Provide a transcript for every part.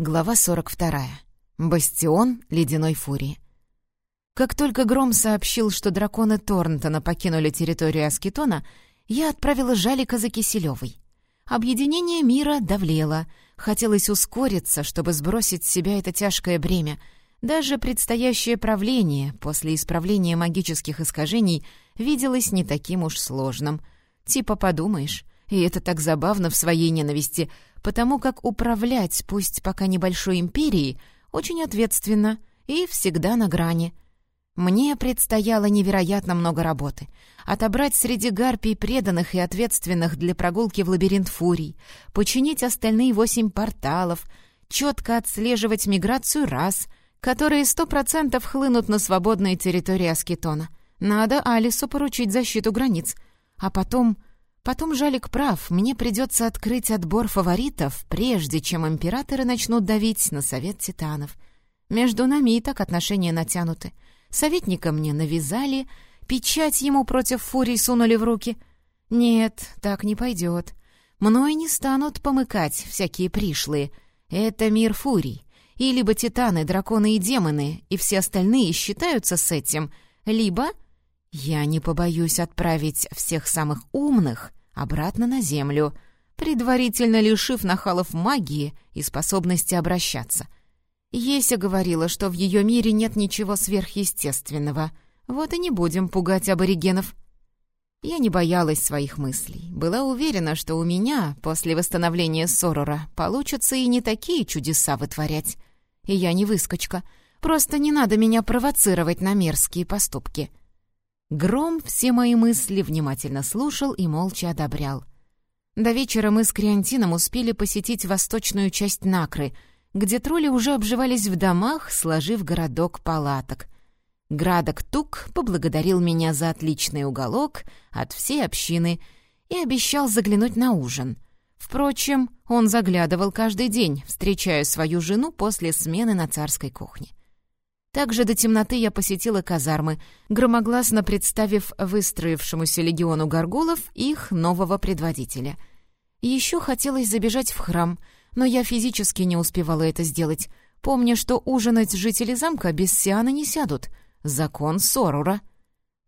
Глава 42. Бастион ледяной фурии. Как только Гром сообщил, что драконы Торнтона покинули территорию Аскетона, я отправила Жалика за Киселевой. Объединение мира давлело. Хотелось ускориться, чтобы сбросить с себя это тяжкое бремя. Даже предстоящее правление после исправления магических искажений виделось не таким уж сложным. Типа подумаешь, и это так забавно в своей ненависти, потому как управлять, пусть пока небольшой империей, очень ответственно и всегда на грани. Мне предстояло невероятно много работы. Отобрать среди гарпий преданных и ответственных для прогулки в лабиринт фурий, починить остальные восемь порталов, четко отслеживать миграцию рас, которые сто процентов хлынут на свободные территории Аскетона. Надо Алису поручить защиту границ. А потом Потом Жалик прав, мне придется открыть отбор фаворитов, прежде чем императоры начнут давить на совет титанов. Между нами и так отношения натянуты. Советника мне навязали, печать ему против фурий сунули в руки. Нет, так не пойдет. Мной не станут помыкать всякие пришлые. Это мир фурий. И либо титаны, драконы и демоны, и все остальные считаются с этим, либо... Я не побоюсь отправить всех самых умных обратно на землю, предварительно лишив нахалов магии и способности обращаться. Еся говорила, что в ее мире нет ничего сверхъестественного. Вот и не будем пугать аборигенов. Я не боялась своих мыслей. Была уверена, что у меня, после восстановления Сорора, получатся и не такие чудеса вытворять. И я не выскочка. Просто не надо меня провоцировать на мерзкие поступки. Гром все мои мысли внимательно слушал и молча одобрял. До вечера мы с Криантином успели посетить восточную часть Накры, где тролли уже обживались в домах, сложив городок палаток. Градок Тук поблагодарил меня за отличный уголок от всей общины и обещал заглянуть на ужин. Впрочем, он заглядывал каждый день, встречая свою жену после смены на царской кухне. Также до темноты я посетила казармы, громогласно представив выстроившемуся легиону горгулов их нового предводителя. Еще хотелось забежать в храм, но я физически не успевала это сделать, помня, что ужинать жители замка без Сианы не сядут. Закон Сорура.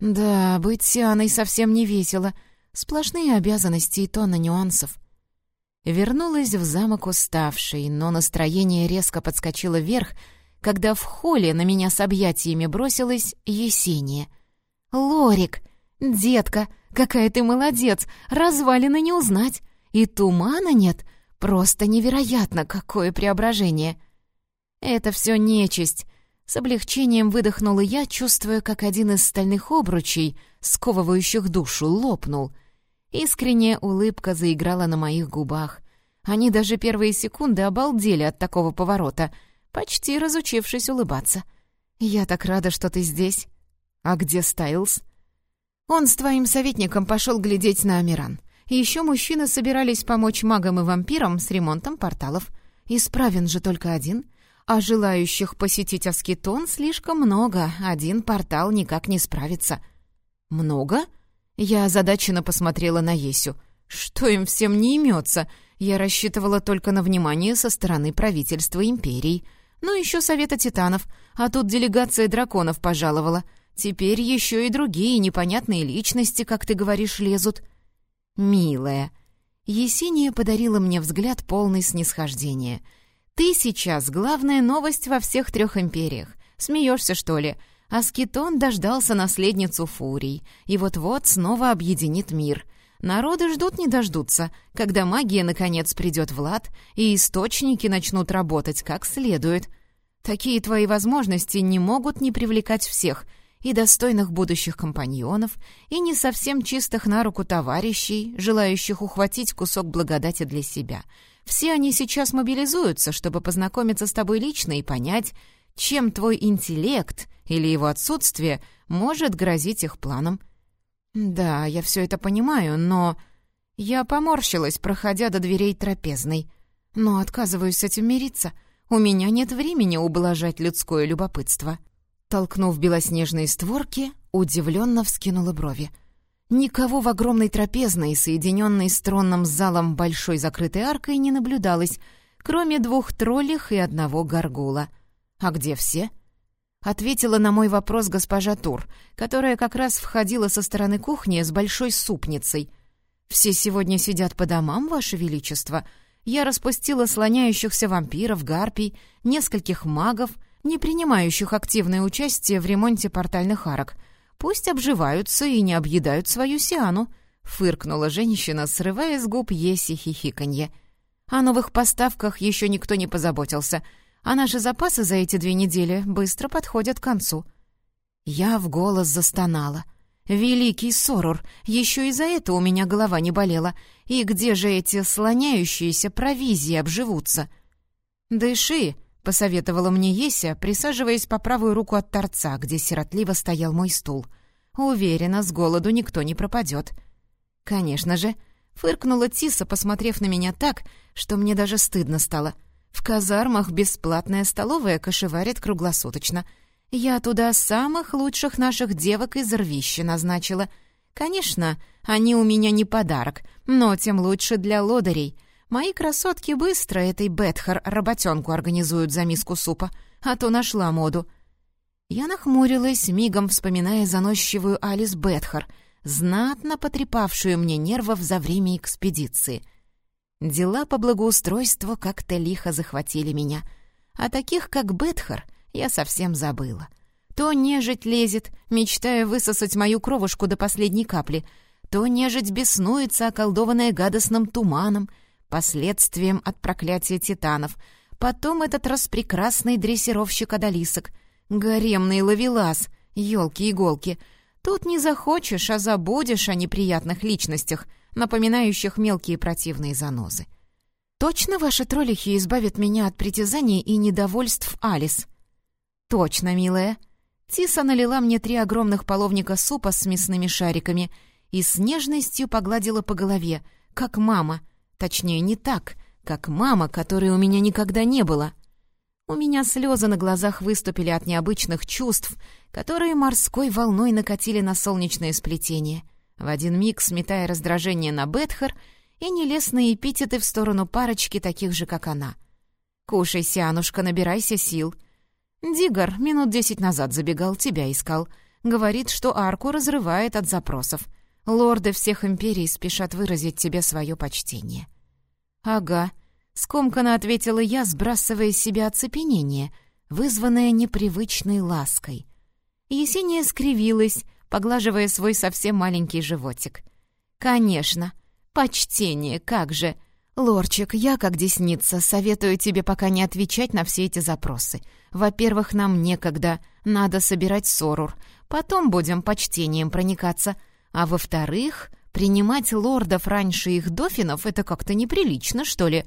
Да, быть Сианой совсем не весело. Сплошные обязанности и тонна нюансов. Вернулась в замок уставшей, но настроение резко подскочило вверх — когда в холле на меня с объятиями бросилась Есения. «Лорик! Детка! Какая ты молодец! Развалины не узнать! И тумана нет! Просто невероятно, какое преображение!» «Это все нечисть!» С облегчением выдохнула я, чувствуя, как один из стальных обручей, сковывающих душу, лопнул. Искренняя улыбка заиграла на моих губах. Они даже первые секунды обалдели от такого поворота — почти разучившись улыбаться. «Я так рада, что ты здесь. А где Стайлз?» «Он с твоим советником пошел глядеть на Амиран. Еще мужчины собирались помочь магам и вампирам с ремонтом порталов. Исправен же только один, а желающих посетить Аскетон слишком много, один портал никак не справится». «Много?» Я озадаченно посмотрела на Есю. «Что им всем не имется? Я рассчитывала только на внимание со стороны правительства империи». Ну, еще Совета Титанов, а тут делегация драконов пожаловала. Теперь еще и другие непонятные личности, как ты говоришь, лезут. Милая. Есения подарила мне взгляд полный снисхождения. Ты сейчас главная новость во всех трех империях. Смеешься, что ли? Аскетон дождался наследницу Фурий, и вот-вот снова объединит мир — Народы ждут не дождутся, когда магия наконец придет в лад, и источники начнут работать как следует. Такие твои возможности не могут не привлекать всех, и достойных будущих компаньонов, и не совсем чистых на руку товарищей, желающих ухватить кусок благодати для себя. Все они сейчас мобилизуются, чтобы познакомиться с тобой лично и понять, чем твой интеллект или его отсутствие может грозить их планам. «Да, я все это понимаю, но...» Я поморщилась, проходя до дверей трапезной. «Но отказываюсь с этим мириться. У меня нет времени ублажать людское любопытство». Толкнув белоснежные створки, удивленно вскинула брови. Никого в огромной трапезной, соединенной с тронным залом большой закрытой аркой, не наблюдалось, кроме двух троллих и одного горгула. А где все? Ответила на мой вопрос госпожа Тур, которая как раз входила со стороны кухни с большой супницей. «Все сегодня сидят по домам, Ваше Величество. Я распустила слоняющихся вампиров, гарпий, нескольких магов, не принимающих активное участие в ремонте портальных арок. Пусть обживаются и не объедают свою сиану», — фыркнула женщина, срывая с губ Еси хихиканье. «О новых поставках еще никто не позаботился, а наши запасы за эти две недели быстро подходят к концу». Я в голос застонала. «Великий Сорур, еще и за это у меня голова не болела. И где же эти слоняющиеся провизии обживутся?» «Дыши», — посоветовала мне Еся, присаживаясь по правую руку от торца, где сиротливо стоял мой стул. «Уверена, с голоду никто не пропадет». «Конечно же», — фыркнула Тиса, посмотрев на меня так, что мне даже стыдно стало. «В казармах бесплатная столовая кошеварит круглосуточно. Я туда самых лучших наших девок из рвища назначила. Конечно, они у меня не подарок, но тем лучше для лодырей». Мои красотки быстро этой Бетхар работенку организуют за миску супа, а то нашла моду. Я нахмурилась, мигом вспоминая заносчивую Алис Бетхар, знатно потрепавшую мне нервов за время экспедиции. Дела по благоустройству как-то лихо захватили меня, а таких, как Бетхар, я совсем забыла. То нежить лезет, мечтая высосать мою кровушку до последней капли, то нежить беснуется, околдованная гадостным туманом — последствием от проклятия титанов, потом этот распрекрасный дрессировщик одолисок, гаремный ловелас, елки-иголки. Тут не захочешь, а забудешь о неприятных личностях, напоминающих мелкие противные занозы. «Точно ваши троллихи избавят меня от притязаний и недовольств Алис?» «Точно, милая». Тиса налила мне три огромных половника супа с мясными шариками и с нежностью погладила по голове, как мама, Точнее, не так, как мама, которой у меня никогда не было. У меня слезы на глазах выступили от необычных чувств, которые морской волной накатили на солнечное сплетение, в один миг сметая раздражение на Бетхар и нелестные эпитеты в сторону парочки таких же, как она. «Кушай, Сианушка, набирайся сил». Дигар минут десять назад забегал, тебя искал. Говорит, что арку разрывает от запросов — Лорды всех империй спешат выразить тебе свое почтение». «Ага», — скомканно ответила я, сбрасывая с себя оцепенение, вызванное непривычной лаской. Есения скривилась, поглаживая свой совсем маленький животик. «Конечно, почтение, как же!» «Лорчик, я, как десница, советую тебе пока не отвечать на все эти запросы. Во-первых, нам некогда, надо собирать сорур. Потом будем почтением проникаться. А во-вторых, принимать лордов раньше их дофинов — это как-то неприлично, что ли.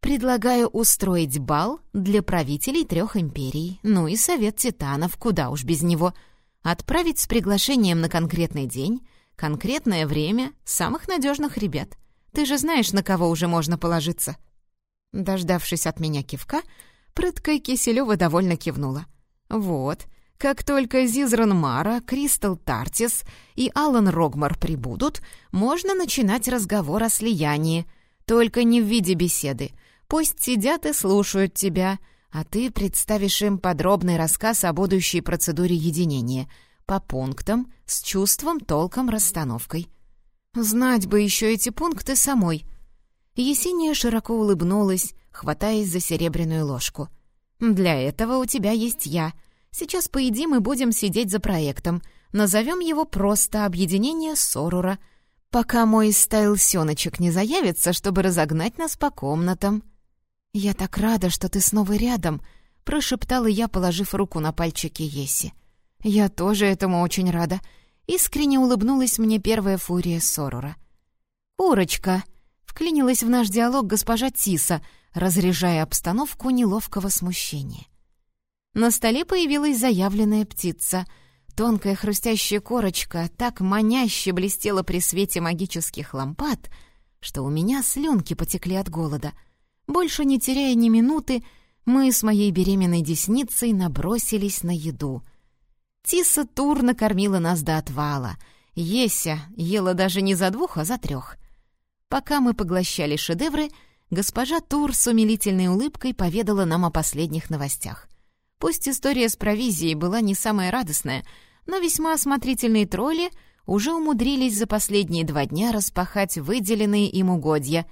Предлагаю устроить бал для правителей трех империй, ну и совет титанов, куда уж без него. Отправить с приглашением на конкретный день, конкретное время самых надежных ребят. Ты же знаешь, на кого уже можно положиться. Дождавшись от меня кивка, прыткая Киселева довольно кивнула. «Вот, как только Зизран Мара, Кристал Тартис и Алан Рогмар прибудут, можно начинать разговор о слиянии. Только не в виде беседы. Пусть сидят и слушают тебя, а ты представишь им подробный рассказ о будущей процедуре единения. По пунктам, с чувством, толком, расстановкой. Знать бы еще эти пункты самой. Есения широко улыбнулась, хватаясь за серебряную ложку. «Для этого у тебя есть я», Сейчас поедим и будем сидеть за проектом. Назовем его просто «Объединение Сорура», пока мой стайл-сёночек не заявится, чтобы разогнать нас по комнатам. «Я так рада, что ты снова рядом», — прошептала я, положив руку на пальчики Еси. «Я тоже этому очень рада», — искренне улыбнулась мне первая фурия Сорура. «Урочка», — вклинилась в наш диалог госпожа Тиса, разряжая обстановку неловкого смущения. На столе появилась заявленная птица. Тонкая хрустящая корочка так маняще блестела при свете магических лампад, что у меня слюнки потекли от голода. Больше не теряя ни минуты, мы с моей беременной десницей набросились на еду. Тиса Тур накормила нас до отвала. Еся ела даже не за двух, а за трех. Пока мы поглощали шедевры, госпожа Тур с умилительной улыбкой поведала нам о последних новостях. Пусть история с провизией была не самая радостная, но весьма осмотрительные тролли уже умудрились за последние два дня распахать выделенные им угодья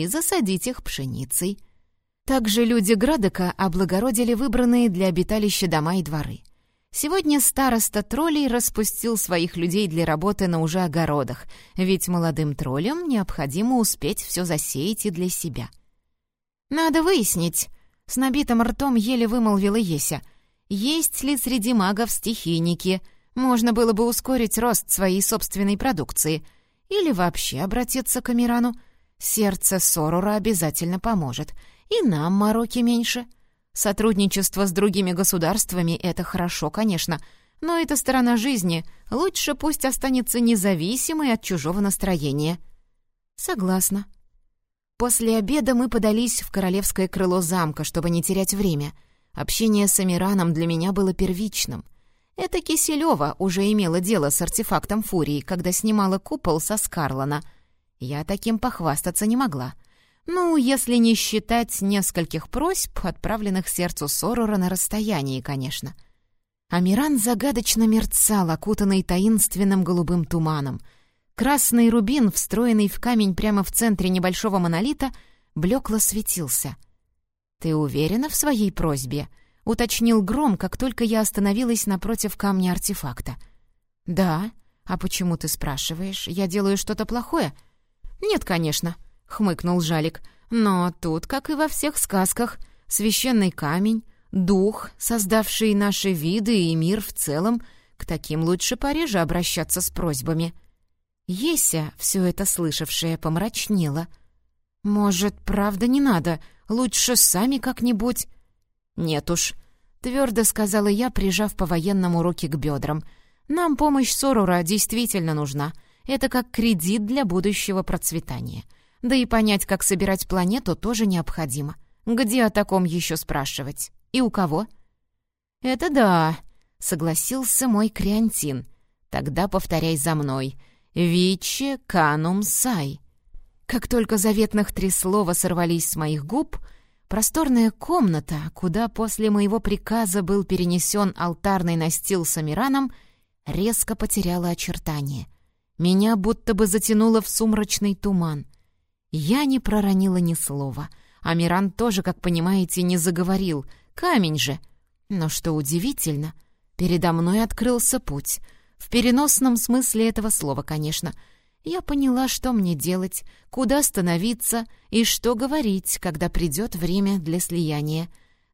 и засадить их пшеницей. Также люди Градока облагородили выбранные для обиталища дома и дворы. Сегодня староста троллей распустил своих людей для работы на уже огородах, ведь молодым троллям необходимо успеть все засеять и для себя. «Надо выяснить», — с набитым ртом еле вымолвила Еся, «есть ли среди магов стихийники, можно было бы ускорить рост своей собственной продукции. Или вообще обратиться к Амирану. Сердце Сорура обязательно поможет. И нам мороки меньше. Сотрудничество с другими государствами — это хорошо, конечно, но эта сторона жизни лучше пусть останется независимой от чужого настроения. Согласна. После обеда мы подались в королевское крыло замка, чтобы не терять время. Общение с Амираном для меня было первичным. Это Киселева уже имела дело с артефактом Фурии, когда снимала купол со Скарлона. Я таким похвастаться не могла. Ну, если не считать нескольких просьб, отправленных сердцу Сорора на расстоянии, конечно. Амиран загадочно мерцал, окутанный таинственным голубым туманом. Красный рубин, встроенный в камень прямо в центре небольшого монолита, блекло светился. «Ты уверена в своей просьбе?» — уточнил Гром, как только я остановилась напротив камня артефакта. «Да. А почему ты спрашиваешь? Я делаю что-то плохое?» «Нет, конечно», — хмыкнул Жалик. «Но тут, как и во всех сказках, священный камень, дух, создавший наши виды и мир в целом, к таким лучше пореже обращаться с просьбами». Еся, все это слышавшая, помрачнела. «Может, правда не надо? Лучше сами как-нибудь...» «Нет уж», — твердо сказала я, прижав по-военному руки к бедрам. «Нам помощь Сорура действительно нужна. Это как кредит для будущего процветания. Да и понять, как собирать планету, тоже необходимо. Где о таком еще спрашивать? И у кого?» «Это да», — согласился мой Криантин. «Тогда повторяй за мной. Виче канум сай». Как только заветных три слова сорвались с моих губ — Просторная комната, куда после моего приказа был перенесен алтарный настил с амираном, резко потеряла очертания. Меня будто бы затянуло в сумрачный туман. Я не проронила ни слова. Амиран тоже, как понимаете, не заговорил. Камень же. Но что удивительно, передо мной открылся путь. В переносном смысле этого слова, конечно — я поняла, что мне делать, куда становиться и что говорить, когда придет время для слияния.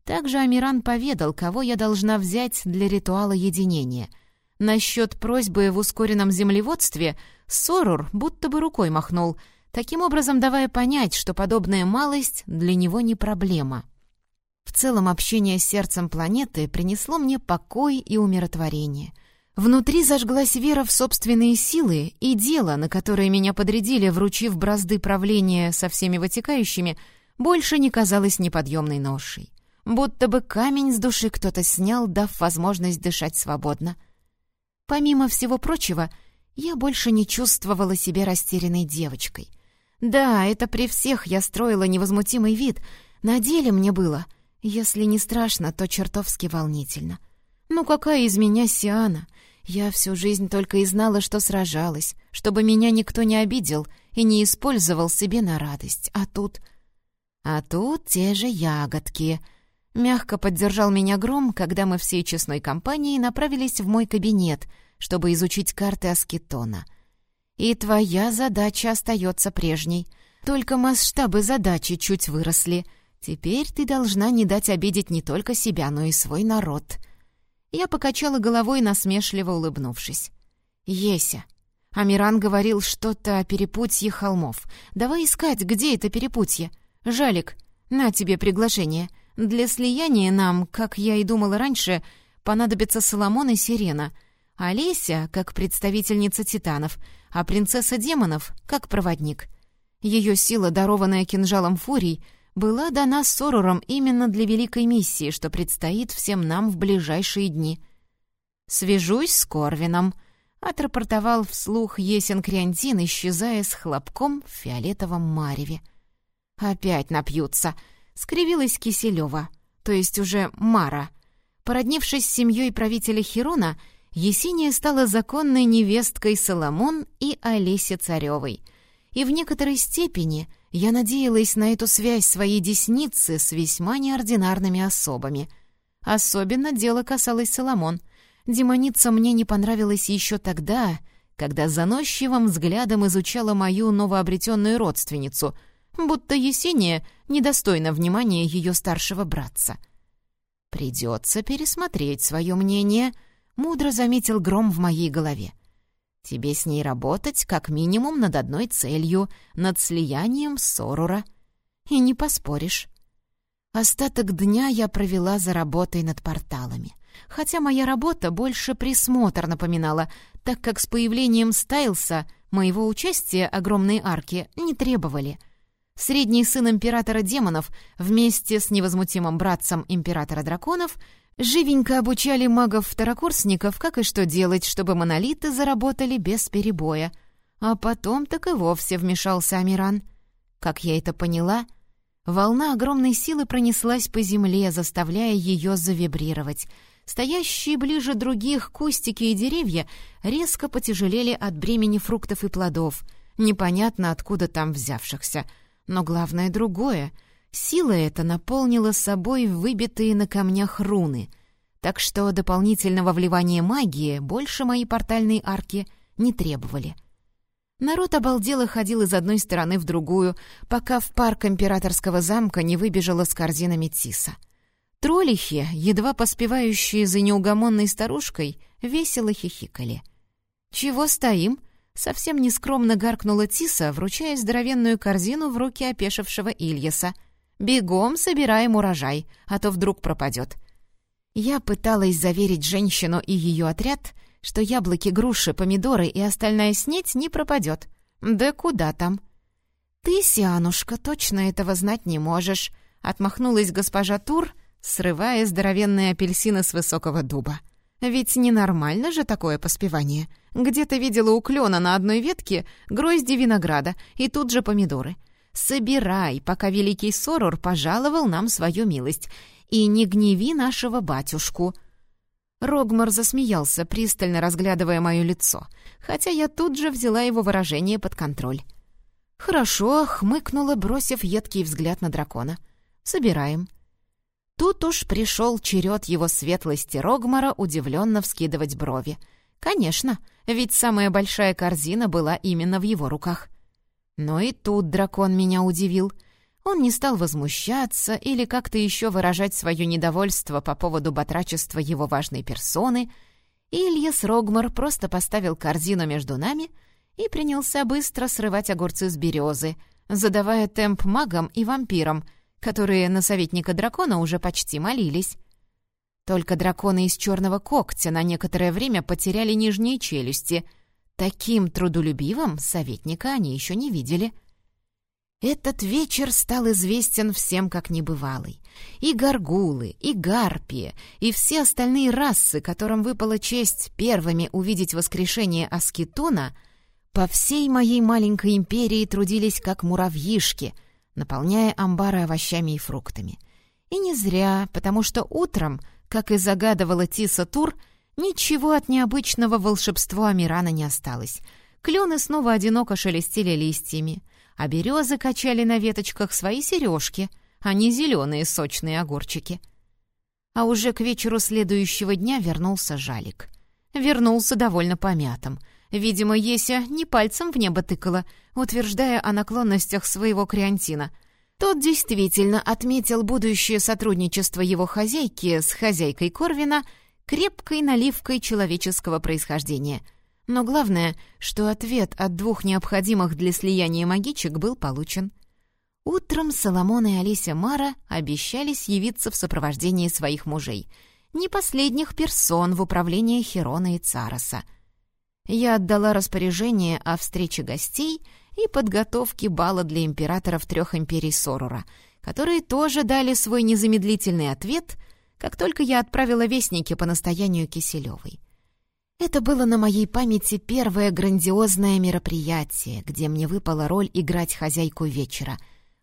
Также Амиран поведал, кого я должна взять для ритуала единения. Насчет просьбы в ускоренном землеводстве Сорур будто бы рукой махнул, таким образом давая понять, что подобная малость для него не проблема. В целом общение с сердцем планеты принесло мне покой и умиротворение — Внутри зажглась вера в собственные силы, и дело, на которое меня подрядили, вручив бразды правления со всеми вытекающими, больше не казалось неподъемной ношей. Будто бы камень с души кто-то снял, дав возможность дышать свободно. Помимо всего прочего, я больше не чувствовала себя растерянной девочкой. Да, это при всех я строила невозмутимый вид, на деле мне было, если не страшно, то чертовски волнительно. Ну какая из меня Сиана — я всю жизнь только и знала, что сражалась, чтобы меня никто не обидел и не использовал себе на радость. А тут... А тут те же ягодки. Мягко поддержал меня Гром, когда мы всей честной компанией направились в мой кабинет, чтобы изучить карты Аскетона. И твоя задача остается прежней. Только масштабы задачи чуть выросли. Теперь ты должна не дать обидеть не только себя, но и свой народ. Я покачала головой, насмешливо улыбнувшись. «Еся!» Амиран говорил что-то о перепутье холмов. «Давай искать, где это перепутье. Жалик, на тебе приглашение. Для слияния нам, как я и думала раньше, понадобятся Соломон и Сирена. Олеся, как представительница титанов, а принцесса демонов, как проводник. Ее сила, дарованная кинжалом фурий — была дана Сорором именно для великой миссии, что предстоит всем нам в ближайшие дни. «Свяжусь с Корвином», — отрапортовал вслух Есен Криантин, исчезая с хлопком в фиолетовом мареве. «Опять напьются», — скривилась Киселева, то есть уже Мара. Породнившись с семьей правителя Херона, Есения стала законной невесткой Соломон и Олеси Царевой. И в некоторой степени я надеялась на эту связь своей десницы с весьма неординарными особами. Особенно дело касалось Соломон. Демоница мне не понравилась еще тогда, когда заносчивым взглядом изучала мою новообретенную родственницу, будто Есения недостойна внимания ее старшего братца. «Придется пересмотреть свое мнение», — мудро заметил гром в моей голове. «Тебе с ней работать как минимум над одной целью — над слиянием Сорура. И не поспоришь». Остаток дня я провела за работой над порталами. Хотя моя работа больше присмотр напоминала, так как с появлением Стайлса моего участия огромные арки не требовали. Средний сын императора демонов вместе с невозмутимым братцем императора драконов живенько обучали магов-второкурсников, как и что делать, чтобы монолиты заработали без перебоя. А потом так и вовсе вмешался Амиран. Как я это поняла — Волна огромной силы пронеслась по земле, заставляя ее завибрировать. Стоящие ближе других кустики и деревья резко потяжелели от бремени фруктов и плодов, непонятно откуда там взявшихся. Но главное другое. Сила эта наполнила собой выбитые на камнях руны. Так что дополнительного вливания магии больше мои портальные арки не требовали. — Народ обалдело ходил из одной стороны в другую, пока в парк императорского замка не выбежала с корзинами Тиса. Троллихи, едва поспевающие за неугомонной старушкой, весело хихикали. «Чего стоим?» — совсем нескромно гаркнула Тиса, вручая здоровенную корзину в руки опешившего Ильяса. «Бегом собираем урожай, а то вдруг пропадет». Я пыталась заверить женщину и ее отряд — что яблоки, груши, помидоры и остальная снеть не пропадет. Да куда там? «Ты, Сианушка, точно этого знать не можешь», — отмахнулась госпожа Тур, срывая здоровенные апельсины с высокого дуба. «Ведь ненормально же такое поспевание. Где-то видела у клена на одной ветке грозди винограда и тут же помидоры. Собирай, пока великий Сорур пожаловал нам свою милость, и не гневи нашего батюшку». Рогмар засмеялся, пристально разглядывая мое лицо, хотя я тут же взяла его выражение под контроль. «Хорошо», — хмыкнула, бросив едкий взгляд на дракона. «Собираем». Тут уж пришел черед его светлости Рогмара удивленно вскидывать брови. «Конечно, ведь самая большая корзина была именно в его руках». Но и тут дракон меня удивил — он не стал возмущаться или как-то еще выражать свое недовольство по поводу батрачества его важной персоны, и Ильяс Рогмар просто поставил корзину между нами и принялся быстро срывать огурцы с березы, задавая темп магам и вампирам, которые на советника дракона уже почти молились. Только драконы из черного когтя на некоторое время потеряли нижние челюсти. Таким трудолюбивым советника они еще не видели — этот вечер стал известен всем как небывалый. И горгулы, и гарпии, и все остальные расы, которым выпала честь первыми увидеть воскрешение Аскетона, по всей моей маленькой империи трудились как муравьишки, наполняя амбары овощами и фруктами. И не зря, потому что утром, как и загадывала Тиса Тур, ничего от необычного волшебства Амирана не осталось. Клены снова одиноко шелестели листьями — а березы качали на веточках свои сережки, а не зеленые сочные огурчики. А уже к вечеру следующего дня вернулся Жалик. Вернулся довольно помятым. Видимо, Еся не пальцем в небо тыкала, утверждая о наклонностях своего креантина. Тот действительно отметил будущее сотрудничество его хозяйки с хозяйкой Корвина крепкой наливкой человеческого происхождения — но главное, что ответ от двух необходимых для слияния магичек был получен. Утром Соломон и Алися Мара обещались явиться в сопровождении своих мужей, не последних персон в управлении Херона и Цароса. Я отдала распоряжение о встрече гостей и подготовке бала для императоров трех империй Сорура, которые тоже дали свой незамедлительный ответ, как только я отправила вестники по настоянию Киселевой. Это было на моей памяти первое грандиозное мероприятие, где мне выпала роль играть хозяйку вечера.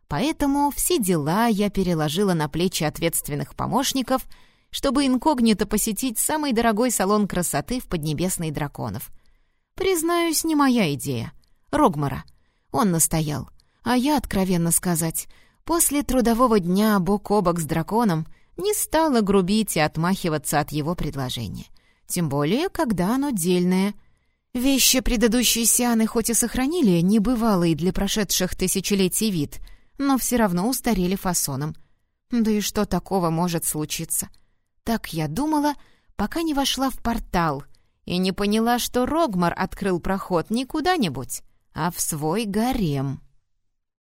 Поэтому все дела я переложила на плечи ответственных помощников, чтобы инкогнито посетить самый дорогой салон красоты в Поднебесной драконов. Признаюсь, не моя идея. Рогмара. Он настоял. А я, откровенно сказать, после трудового дня бок о бок с драконом не стала грубить и отмахиваться от его предложения. Тем более, когда оно дельное. Вещи предыдущей Сианы хоть и сохранили небывалый для прошедших тысячелетий вид, но все равно устарели фасоном. Да и что такого может случиться? Так я думала, пока не вошла в портал и не поняла, что Рогмар открыл проход не куда-нибудь, а в свой гарем.